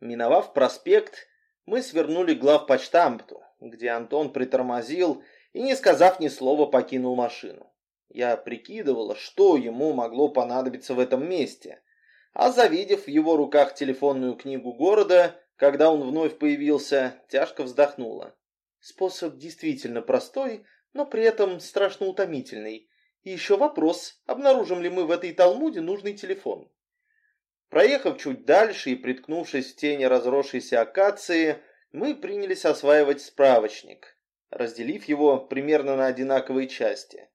Миновав проспект, мы свернули к главпочтамту, где Антон притормозил и, не сказав ни слова, покинул машину. Я прикидывала, что ему могло понадобиться в этом месте, а завидев в его руках телефонную книгу города, когда он вновь появился, тяжко вздохнула. Способ действительно простой, но при этом страшно утомительный. И еще вопрос, обнаружим ли мы в этой Талмуде нужный телефон. Проехав чуть дальше и приткнувшись в тени разросшейся акации, мы принялись осваивать справочник, разделив его примерно на одинаковые части.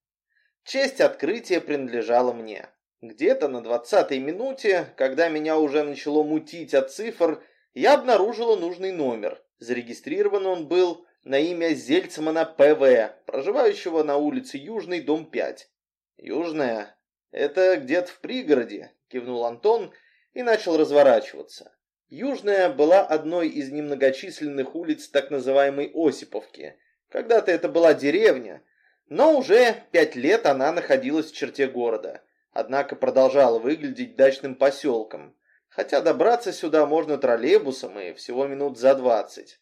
Честь открытия принадлежала мне. Где-то на двадцатой минуте, когда меня уже начало мутить от цифр, я обнаружила нужный номер. Зарегистрирован он был на имя Зельцмана П.В., проживающего на улице Южный, дом 5. «Южная? Это где-то в пригороде», — кивнул Антон и начал разворачиваться. Южная была одной из немногочисленных улиц так называемой Осиповки. Когда-то это была деревня, но уже пять лет она находилась в черте города, однако продолжала выглядеть дачным поселком, хотя добраться сюда можно троллейбусом и всего минут за двадцать.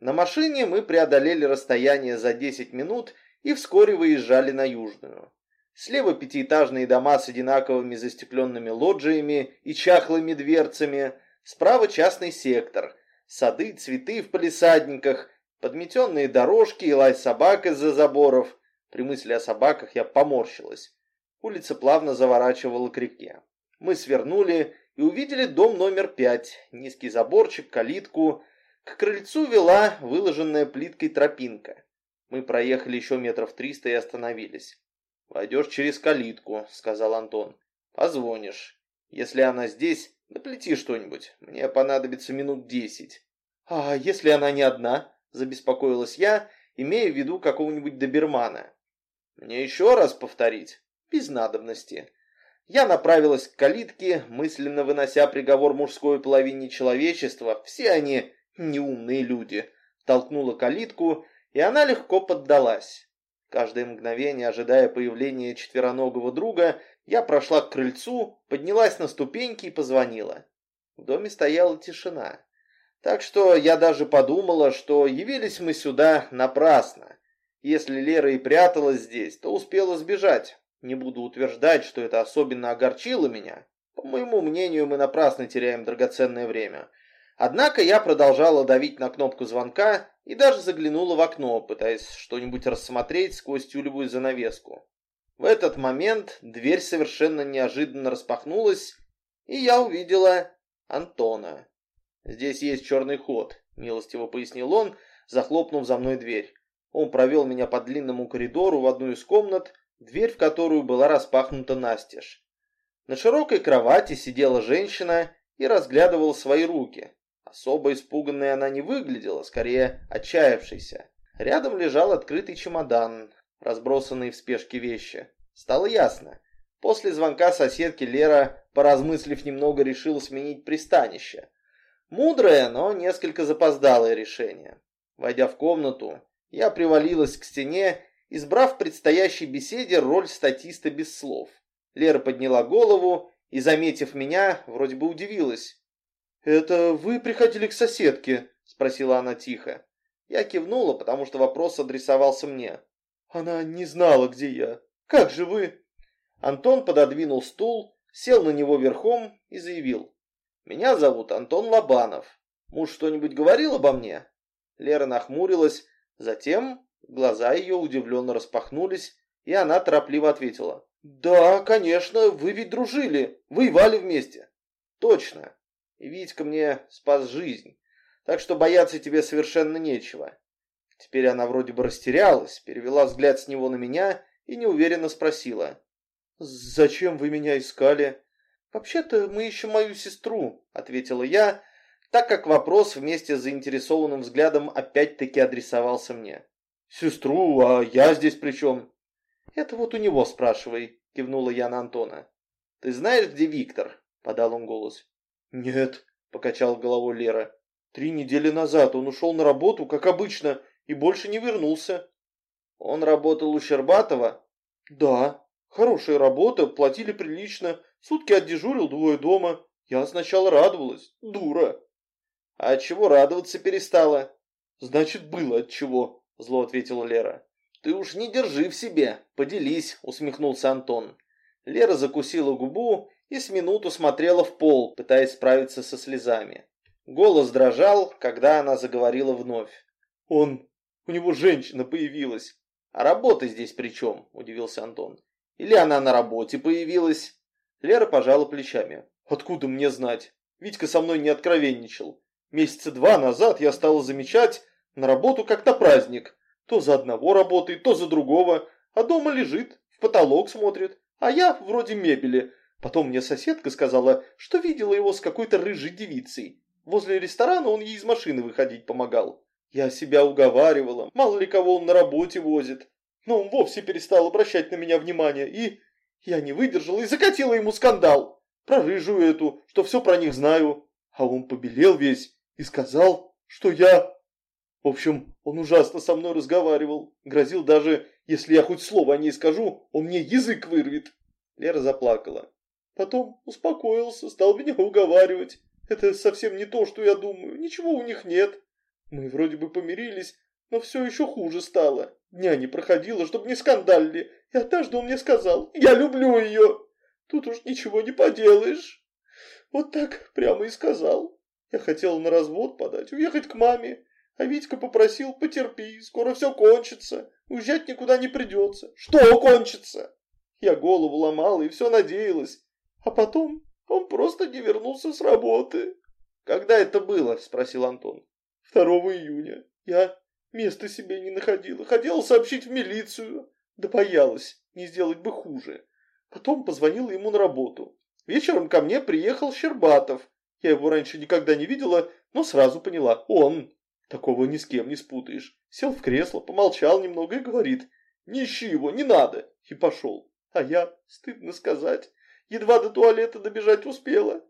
На машине мы преодолели расстояние за 10 минут и вскоре выезжали на Южную. Слева пятиэтажные дома с одинаковыми застекленными лоджиями и чахлыми дверцами, справа частный сектор, сады, цветы в палисадниках, подметенные дорожки и лай собак из-за заборов – при мысли о собаках я поморщилась. Улица плавно заворачивала к реке. Мы свернули и увидели дом номер пять. Низкий заборчик, калитку. К крыльцу вела выложенная плиткой тропинка. Мы проехали еще метров триста и остановились. «Войдешь через калитку», — сказал Антон. «Позвонишь. Если она здесь, наплети что-нибудь. Мне понадобится минут десять». «А если она не одна?» — забеспокоилась я, имея в виду какого-нибудь добермана. Мне еще раз повторить? Без надобности. Я направилась к калитке, мысленно вынося приговор мужской половине человечества. Все они неумные люди. Толкнула калитку, и она легко поддалась. Каждое мгновение, ожидая появления четвероногого друга, я прошла к крыльцу, поднялась на ступеньки и позвонила. В доме стояла тишина. Так что я даже подумала, что явились мы сюда напрасно. Если Лера и пряталась здесь, то успела сбежать. Не буду утверждать, что это особенно огорчило меня. По моему мнению, мы напрасно теряем драгоценное время. Однако я продолжала давить на кнопку звонка и даже заглянула в окно, пытаясь что-нибудь рассмотреть сквозь тюлевую занавеску. В этот момент дверь совершенно неожиданно распахнулась, и я увидела Антона. «Здесь есть черный ход», — милостиво пояснил он, захлопнув за мной дверь. Он провел меня по длинному коридору в одну из комнат, дверь в которую была распахнута настежь. На широкой кровати сидела женщина и разглядывала свои руки. Особо испуганной она не выглядела, скорее отчаявшейся. Рядом лежал открытый чемодан, разбросанные в спешке вещи. Стало ясно. После звонка соседки Лера, поразмыслив немного, решила сменить пристанище. Мудрое, но несколько запоздалое решение. Войдя в комнату, я привалилась к стене, избрав в предстоящей беседе роль статиста без слов. Лера подняла голову и, заметив меня, вроде бы удивилась. «Это вы приходили к соседке?» – спросила она тихо. Я кивнула, потому что вопрос адресовался мне. «Она не знала, где я. Как же вы?» Антон пододвинул стул, сел на него верхом и заявил. «Меня зовут Антон Лобанов. Муж что-нибудь говорил обо мне?» Лера нахмурилась, Затем глаза ее удивленно распахнулись, и она торопливо ответила. «Да, конечно, вы ведь дружили, воевали вместе». «Точно. Витька мне спас жизнь, так что бояться тебе совершенно нечего». Теперь она вроде бы растерялась, перевела взгляд с него на меня и неуверенно спросила. «Зачем вы меня искали?» «Вообще-то мы ищем мою сестру», — ответила я, так как вопрос вместе с заинтересованным взглядом опять-таки адресовался мне. «Сестру, а я здесь при чем?» «Это вот у него спрашивай», — кивнула я на Антона. «Ты знаешь, где Виктор?» — подал он голос. «Нет», — покачал головой Лера. «Три недели назад он ушел на работу, как обычно, и больше не вернулся». «Он работал у Щербатова?» «Да, хорошая работа, платили прилично, сутки отдежурил, двое дома. Я сначала радовалась, дура». А от чего радоваться перестала? Значит, было от чего, зло ответила Лера. Ты уж не держи в себе, поделись, усмехнулся Антон. Лера закусила губу и с минуту смотрела в пол, пытаясь справиться со слезами. Голос дрожал, когда она заговорила вновь. «Он... у него женщина появилась». «А работа здесь при чем?» – удивился Антон. «Или она на работе появилась?» Лера пожала плечами. «Откуда мне знать? Витька со мной не откровенничал. Месяца два назад я стала замечать на работу как-то праздник. То за одного работает, то за другого, а дома лежит, в потолок смотрит, а я вроде мебели. Потом мне соседка сказала, что видела его с какой-то рыжей девицей. Возле ресторана он ей из машины выходить помогал. Я себя уговаривала, мало ли кого он на работе возит. Но он вовсе перестал обращать на меня внимание, и я не выдержала и закатила ему скандал. Про рыжую эту, что все про них знаю. А он побелел весь и сказал, что я... В общем, он ужасно со мной разговаривал. Грозил даже, если я хоть слово о ней скажу, он мне язык вырвет. Лера заплакала. Потом успокоился, стал меня уговаривать. Это совсем не то, что я думаю. Ничего у них нет. Мы вроде бы помирились, но все еще хуже стало. Дня не проходило, чтобы не скандалили. И однажды он мне сказал, я люблю ее. Тут уж ничего не поделаешь. Вот так прямо и сказал. Я хотела на развод подать, уехать к маме. А Витька попросил, потерпи, скоро все кончится. Уезжать никуда не придется. Что кончится? Я голову ломала и все надеялась. А потом он просто не вернулся с работы. Когда это было? Спросил Антон. 2 июня. Я места себе не находила. Хотела сообщить в милицию. Да боялась, не сделать бы хуже. Потом позвонила ему на работу. Вечером ко мне приехал Щербатов. Я его раньше никогда не видела, но сразу поняла. Он. Такого ни с кем не спутаешь. Сел в кресло, помолчал немного и говорит. Не ищи его, не надо. И пошел. А я, стыдно сказать, едва до туалета добежать успела.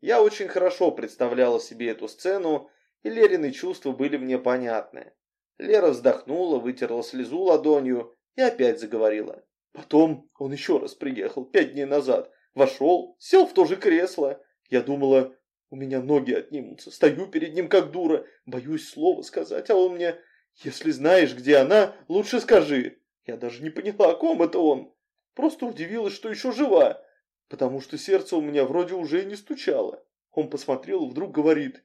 Я очень хорошо представляла себе эту сцену, и Лерины чувства были мне понятны. Лера вздохнула, вытерла слезу ладонью и опять заговорила. Потом он еще раз приехал, пять дней назад. Вошел, сел в то же кресло. Я думала, у меня ноги отнимутся. Стою перед ним как дура, боюсь слова сказать, а он мне... Если знаешь, где она, лучше скажи. Я даже не поняла, о ком это он. Просто удивилась, что еще жива, потому что сердце у меня вроде уже и не стучало. Он посмотрел и вдруг говорит,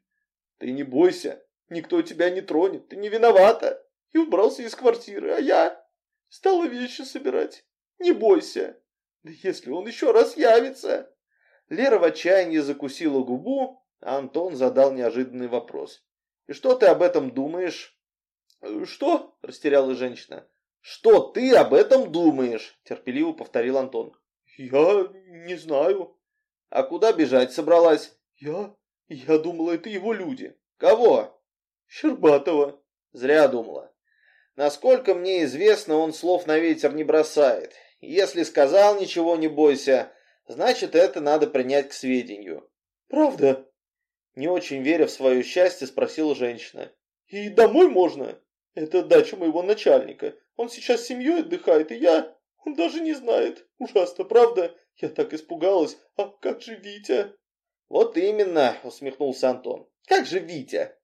«Ты не бойся, никто тебя не тронет, ты не виновата!» И убрался из квартиры, а я стала вещи собирать. Не бойся, да если он еще раз явится. Лера в отчаянии закусила губу, а Антон задал неожиданный вопрос. «И что ты об этом думаешь?» «Что?» – растерялась женщина. «Что ты об этом думаешь?» – терпеливо повторил Антон. «Я не знаю». «А куда бежать собралась?» «Я? Я думала, это его люди». «Кого?» «Щербатова». «Зря думала. Насколько мне известно, он слов на ветер не бросает. Если сказал ничего не бойся, значит, это надо принять к сведению». «Правда?» Не очень веря в свое счастье, спросила женщина. «И домой можно?» Это дача моего начальника. Он сейчас с семьей отдыхает, и я... Он даже не знает. Ужасно, правда? Я так испугалась. А как же Витя?» «Вот именно», — усмехнулся Антон. «Как же Витя?»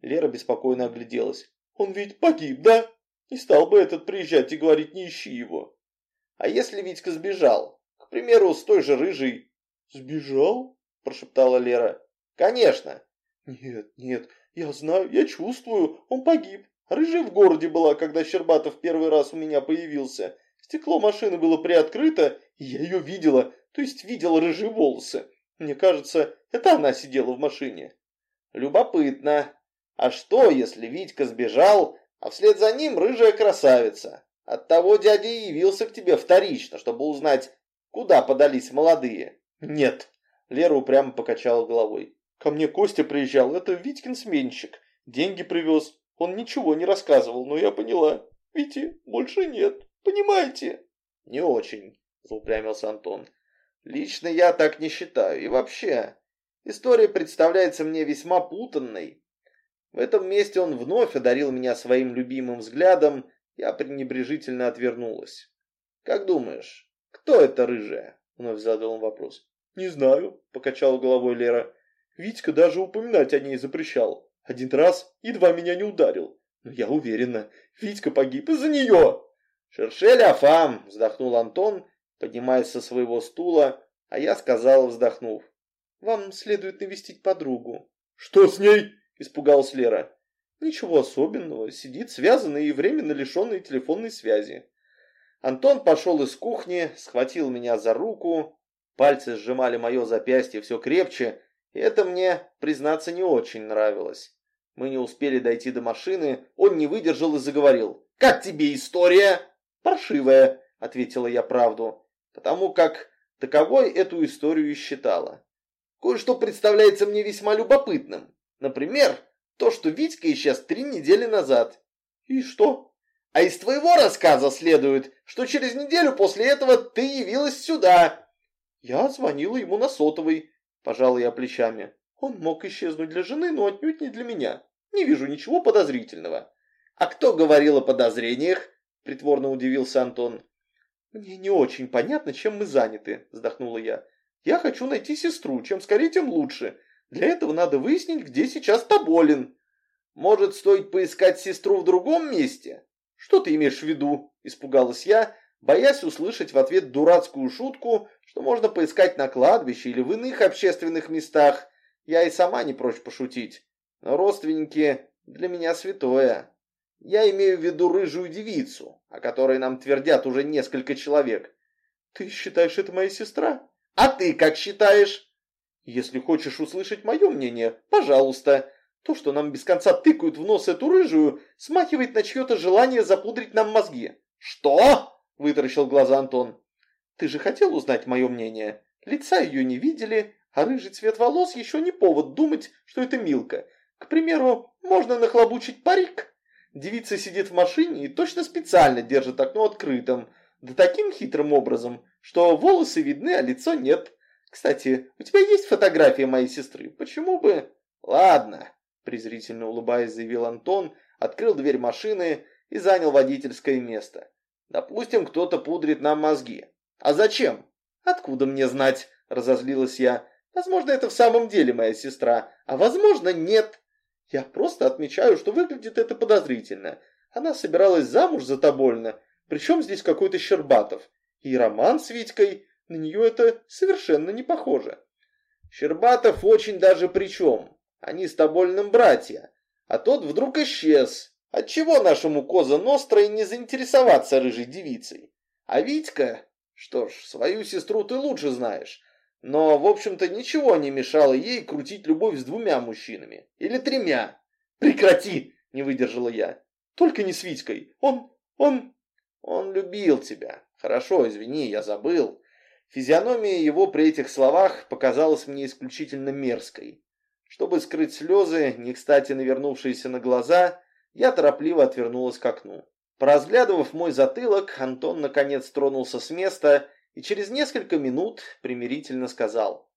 Лера беспокойно огляделась. «Он ведь погиб, да? Не стал бы этот приезжать и говорить, не ищи его». «А если Витька сбежал? К примеру, с той же рыжей?» «Сбежал?» – прошептала Лера. «Конечно». «Нет, нет, я знаю, я чувствую, он погиб. Рыжая в городе была, когда Щербатов первый раз у меня появился. Стекло машины было приоткрыто, и я ее видела, то есть видела рыжие волосы. Мне кажется, это она сидела в машине. Любопытно. А что, если Витька сбежал, а вслед за ним рыжая красавица? Оттого дядя явился к тебе вторично, чтобы узнать, куда подались молодые. Нет. Лера упрямо покачала головой. Ко мне Костя приезжал, это Витькин сменщик. Деньги привез, он ничего не рассказывал, но я поняла. Вити больше нет. Понимаете? Не очень, заупрямился Антон. Лично я так не считаю. И вообще, история представляется мне весьма путанной. В этом месте он вновь одарил меня своим любимым взглядом. Я пренебрежительно отвернулась. «Как думаешь, кто это рыжая?» Вновь задал он вопрос. «Не знаю», — покачала головой Лера. Витька даже упоминать о ней запрещал. Один раз едва меня не ударил. Но я уверена, Витька погиб из-за нее. Шершель Афам, вздохнул Антон, поднимаясь со своего стула, а я сказал, вздохнув. Вам следует навестить подругу. Что с ней? Испугалась Лера. Ничего особенного, сидит связанный и временно лишенный телефонной связи. Антон пошел из кухни, схватил меня за руку, пальцы сжимали мое запястье все крепче, и это мне, признаться, не очень нравилось. Мы не успели дойти до машины, он не выдержал и заговорил. «Как тебе история?» «Паршивая», — ответила я правду, потому как таковой эту историю и считала. Кое-что представляется мне весьма любопытным. Например, то, что Витька исчез три недели назад. И что? А из твоего рассказа следует, что через неделю после этого ты явилась сюда. Я звонила ему на сотовый, пожал я плечами. Он мог исчезнуть для жены, но отнюдь не для меня. Не вижу ничего подозрительного. А кто говорил о подозрениях? Притворно удивился Антон. Мне не очень понятно, чем мы заняты, вздохнула я. Я хочу найти сестру, чем скорее, тем лучше. Для этого надо выяснить, где сейчас Тоболин. Может, стоит поискать сестру в другом месте? «Что ты имеешь в виду?» – испугалась я, боясь услышать в ответ дурацкую шутку, что можно поискать на кладбище или в иных общественных местах. Я и сама не прочь пошутить. Но родственники для меня святое. Я имею в виду рыжую девицу, о которой нам твердят уже несколько человек. Ты считаешь, это моя сестра? А ты как считаешь? Если хочешь услышать мое мнение, пожалуйста. То, что нам без конца тыкают в нос эту рыжую, смахивает на чье-то желание запудрить нам мозги. «Что?» – вытаращил глаза Антон. «Ты же хотел узнать мое мнение. Лица ее не видели, а рыжий цвет волос еще не повод думать, что это Милка. К примеру, можно нахлобучить парик. Девица сидит в машине и точно специально держит окно открытым. Да таким хитрым образом, что волосы видны, а лицо нет. Кстати, у тебя есть фотография моей сестры? Почему бы...» «Ладно», презрительно улыбаясь, заявил Антон, открыл дверь машины и занял водительское место. Допустим, кто-то пудрит нам мозги. А зачем? Откуда мне знать? Разозлилась я. Возможно, это в самом деле моя сестра, а возможно, нет. Я просто отмечаю, что выглядит это подозрительно. Она собиралась замуж за Тобольно, причем здесь какой-то Щербатов. И роман с Витькой, на нее это совершенно не похоже. Щербатов очень даже причем. Они с Тобольным братья. А тот вдруг исчез. Отчего нашему Коза Нострой не заинтересоваться рыжей девицей? А Витька... Что ж, свою сестру ты лучше знаешь. Но, в общем-то, ничего не мешало ей крутить любовь с двумя мужчинами. Или тремя. Прекрати, не выдержала я. Только не с Витькой. Он... он... Он любил тебя. Хорошо, извини, я забыл. Физиономия его при этих словах показалась мне исключительно мерзкой. Чтобы скрыть слезы, не кстати навернувшиеся на глаза, я торопливо отвернулась к окну. Поразглядывав мой затылок, Антон наконец тронулся с места и через несколько минут примирительно сказал.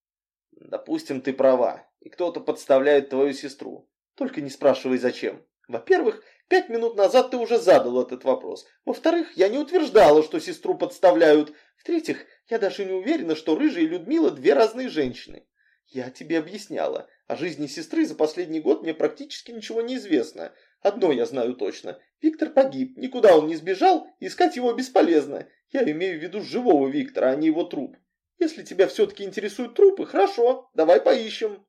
«Допустим, ты права, и кто-то подставляет твою сестру. Только не спрашивай, зачем. Во-первых, пять минут назад ты уже задал этот вопрос. Во-вторых, я не утверждала, что сестру подставляют. В-третьих, я даже не уверена, что Рыжая и Людмила две разные женщины. Я тебе объясняла. О жизни сестры за последний год мне практически ничего не известно. Одно я знаю точно. Виктор погиб, никуда он не сбежал, искать его бесполезно. Я имею в виду живого Виктора, а не его труп. Если тебя все-таки интересуют трупы, хорошо, давай поищем.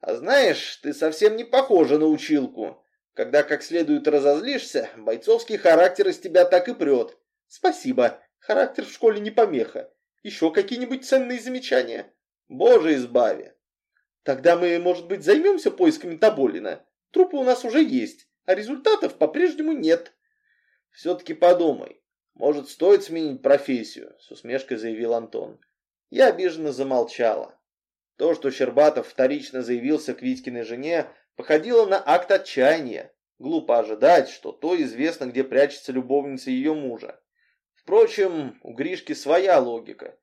А знаешь, ты совсем не похожа на училку. Когда как следует разозлишься, бойцовский характер из тебя так и прет. Спасибо, характер в школе не помеха. Еще какие-нибудь ценные замечания? Боже избави. Тогда мы, может быть, займемся поисками Тоболина. Трупы у нас уже есть, а результатов по-прежнему нет. Все-таки подумай. Может, стоит сменить профессию, с усмешкой заявил Антон. Я обиженно замолчала. То, что Щербатов вторично заявился к Витькиной жене, походило на акт отчаяния. Глупо ожидать, что то известно, где прячется любовница ее мужа. Впрочем, у Гришки своя логика.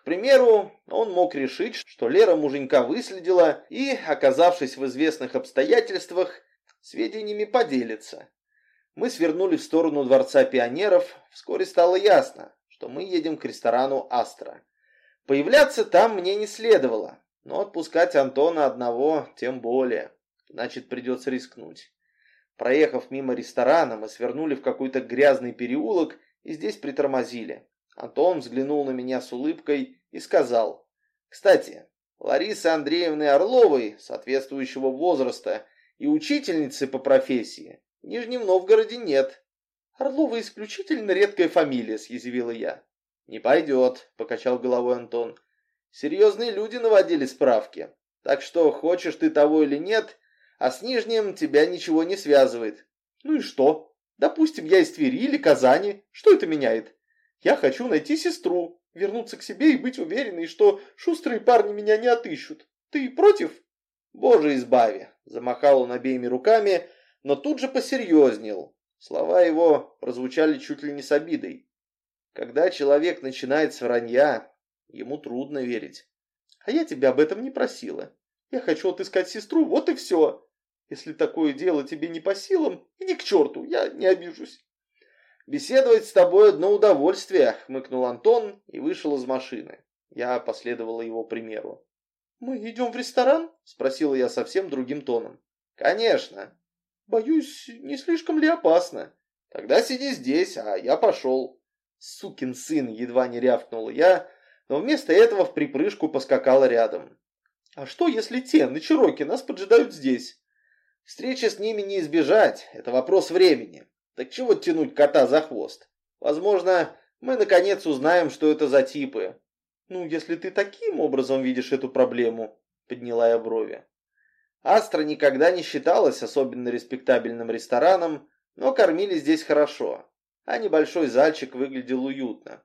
К примеру, он мог решить, что Лера муженька выследила и, оказавшись в известных обстоятельствах, сведениями поделится. Мы свернули в сторону Дворца пионеров. Вскоре стало ясно, что мы едем к ресторану «Астра». Появляться там мне не следовало. Но отпускать Антона одного тем более. Значит, придется рискнуть. Проехав мимо ресторана, мы свернули в какой-то грязный переулок и здесь притормозили. Антон взглянул на меня с улыбкой и сказал, «Кстати, Ларисы Андреевны Орловой, соответствующего возраста, и учительницы по профессии в Нижнем Новгороде нет». «Орлова исключительно редкая фамилия», — съязвила я. «Не пойдет», — покачал головой Антон. «Серьезные люди наводили справки. Так что, хочешь ты того или нет, а с Нижним тебя ничего не связывает». «Ну и что? Допустим, я из Твери или Казани. Что это меняет? Я хочу найти сестру, вернуться к себе и быть уверенной, что шустрые парни меня не отыщут. Ты против?» «Боже избави!» – замахал он обеими руками, но тут же посерьезнел. Слова его прозвучали чуть ли не с обидой. Когда человек начинает с вранья, ему трудно верить. А я тебя об этом не просила. Я хочу отыскать сестру, вот и все. Если такое дело тебе не по силам, иди к черту, я не обижусь. «Беседовать с тобой одно удовольствие», — хмыкнул Антон и вышел из машины. Я последовала его примеру. «Мы идем в ресторан?» — спросила я совсем другим тоном. «Конечно». «Боюсь, не слишком ли опасно?» «Тогда сиди здесь, а я пошел». «Сукин сын!» — едва не рявкнула я, но вместо этого в припрыжку поскакала рядом. «А что, если те на Чироке нас поджидают здесь?» «Встречи с ними не избежать, это вопрос времени. Так чего тянуть кота за хвост? Возможно, мы наконец узнаем, что это за типы. Ну, если ты таким образом видишь эту проблему, подняла я брови. Астра никогда не считалась особенно респектабельным рестораном, но кормили здесь хорошо, а небольшой зальчик выглядел уютно.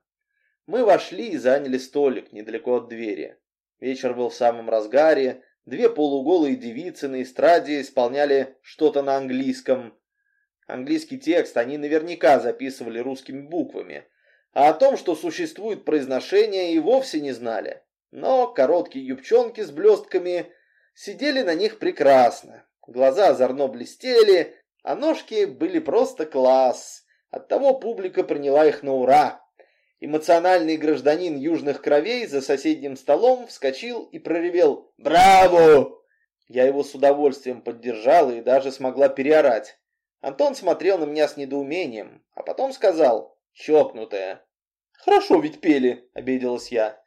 Мы вошли и заняли столик недалеко от двери. Вечер был в самом разгаре, две полуголые девицы на эстраде исполняли что-то на английском, Английский текст они наверняка записывали русскими буквами, а о том, что существует произношение, и вовсе не знали. Но короткие юбчонки с блестками сидели на них прекрасно. Глаза озорно блестели, а ножки были просто класс. Оттого публика приняла их на ура. Эмоциональный гражданин южных кровей за соседним столом вскочил и проревел «Браво!». Я его с удовольствием поддержала и даже смогла переорать. Антон смотрел на меня с недоумением, а потом сказал «Чокнутая». «Хорошо ведь пели», — обиделась я.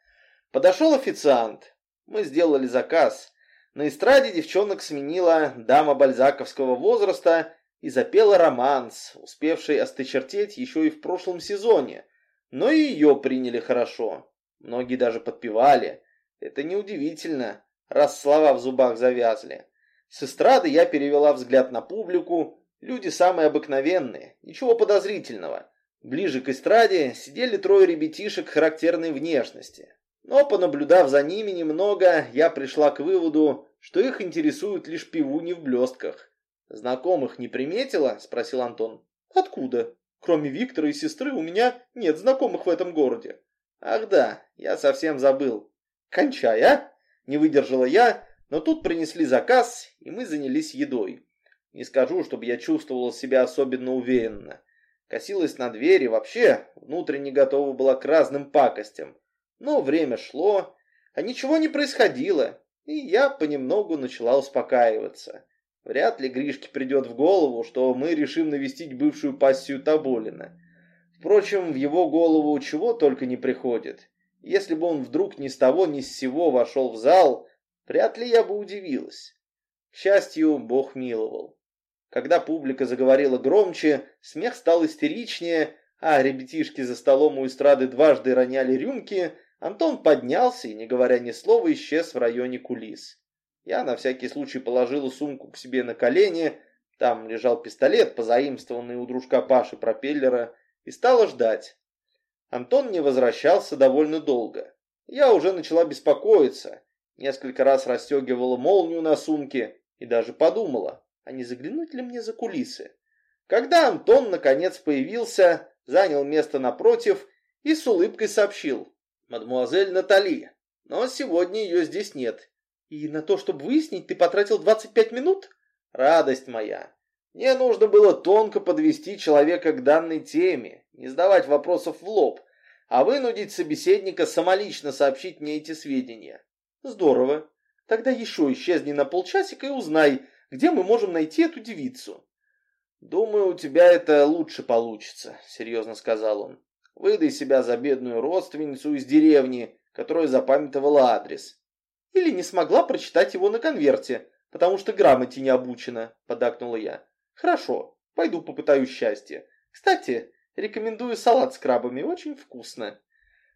Подошел официант. Мы сделали заказ. На эстраде девчонок сменила дама бальзаковского возраста и запела романс, успевший осточертеть еще и в прошлом сезоне. Но и ее приняли хорошо. Многие даже подпевали. Это неудивительно, раз слова в зубах завязли. С эстрады я перевела взгляд на публику, Люди самые обыкновенные, ничего подозрительного. Ближе к эстраде сидели трое ребятишек характерной внешности. Но, понаблюдав за ними немного, я пришла к выводу, что их интересуют лишь пивуни в блестках. «Знакомых не приметила?» – спросил Антон. «Откуда? Кроме Виктора и сестры у меня нет знакомых в этом городе». «Ах да, я совсем забыл». «Кончай, а?» – не выдержала я, но тут принесли заказ, и мы занялись едой. Не скажу, чтобы я чувствовала себя особенно уверенно. Косилась на двери, вообще внутренне готова была к разным пакостям. Но время шло, а ничего не происходило, и я понемногу начала успокаиваться. Вряд ли Гришке придет в голову, что мы решим навестить бывшую пассию Таболина. Впрочем, в его голову чего только не приходит. Если бы он вдруг ни с того ни с сего вошел в зал, вряд ли я бы удивилась. К счастью, Бог миловал. Когда публика заговорила громче, смех стал истеричнее, а ребятишки за столом у эстрады дважды роняли рюмки, Антон поднялся и, не говоря ни слова, исчез в районе кулис. Я на всякий случай положила сумку к себе на колени, там лежал пистолет, позаимствованный у дружка Паши пропеллера, и стала ждать. Антон не возвращался довольно долго. Я уже начала беспокоиться, несколько раз расстегивала молнию на сумке и даже подумала, а не заглянуть ли мне за кулисы. Когда Антон наконец появился, занял место напротив и с улыбкой сообщил. «Мадемуазель Натали, но сегодня ее здесь нет. И на то, чтобы выяснить, ты потратил 25 минут? Радость моя! Мне нужно было тонко подвести человека к данной теме, не задавать вопросов в лоб, а вынудить собеседника самолично сообщить мне эти сведения. Здорово. Тогда еще исчезни на полчасика и узнай, где мы можем найти эту девицу. Думаю, у тебя это лучше получится, серьезно сказал он. Выдай себя за бедную родственницу из деревни, которая запамятовала адрес. Или не смогла прочитать его на конверте, потому что грамоте не обучена, подакнула я. Хорошо, пойду попытаю счастье. Кстати, рекомендую салат с крабами, очень вкусно.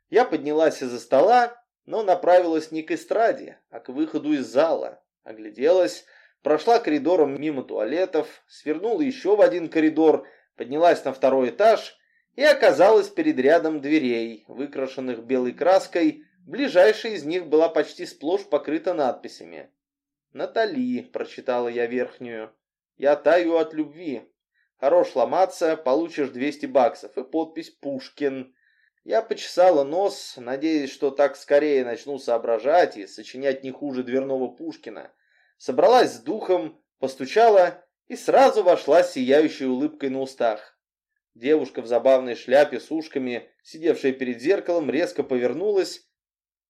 Я поднялась из-за стола, но направилась не к эстраде, а к выходу из зала. Огляделась, прошла коридором мимо туалетов, свернула еще в один коридор, поднялась на второй этаж и оказалась перед рядом дверей, выкрашенных белой краской, ближайшая из них была почти сплошь покрыта надписями. «Натали», — прочитала я верхнюю, — «я таю от любви. Хорош ломаться, получишь 200 баксов» и подпись «Пушкин». Я почесала нос, надеясь, что так скорее начну соображать и сочинять не хуже дверного Пушкина. Собралась с духом, постучала и сразу вошла с сияющей улыбкой на устах. Девушка в забавной шляпе с ушками, сидевшая перед зеркалом, резко повернулась.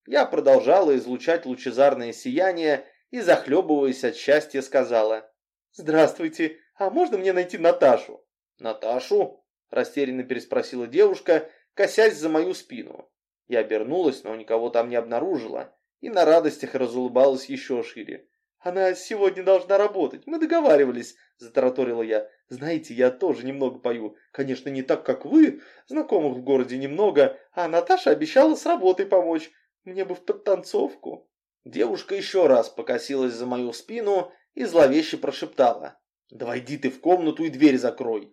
Я продолжала излучать лучезарное сияние и, захлебываясь от счастья, сказала. «Здравствуйте, а можно мне найти Наташу?» «Наташу?» – растерянно переспросила девушка – косясь за мою спину. Я обернулась, но никого там не обнаружила, и на радостях разулыбалась еще шире. «Она сегодня должна работать, мы договаривались», – затараторила я. «Знаете, я тоже немного пою. Конечно, не так, как вы, знакомых в городе немного, а Наташа обещала с работой помочь. Мне бы в подтанцовку». Девушка еще раз покосилась за мою спину и зловеще прошептала. «Да войди ты в комнату и дверь закрой».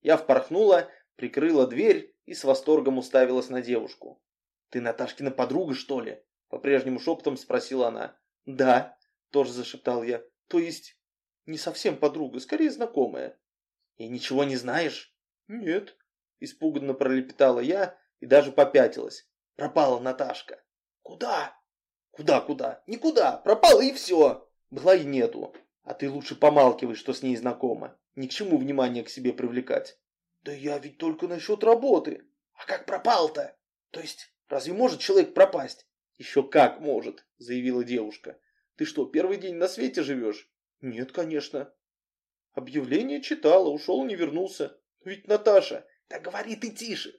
Я впорхнула, прикрыла дверь и с восторгом уставилась на девушку. «Ты Наташкина подруга, что ли?» По-прежнему шепотом спросила она. «Да», тоже зашептал я. «То есть не совсем подруга, скорее знакомая». «И ничего не знаешь?» «Нет», испуганно пролепетала я и даже попятилась. «Пропала Наташка». «Куда?» «Куда-куда? Никуда! Пропала и все!» «Была и нету. А ты лучше помалкивай, что с ней знакома. Ни к чему внимание к себе привлекать». Да я ведь только насчет работы. А как пропал-то? То есть, разве может человек пропасть? Еще как может, заявила девушка. Ты что, первый день на свете живешь? Нет, конечно. Объявление читала, ушел, не вернулся. Ведь Наташа... Да говори ты тише.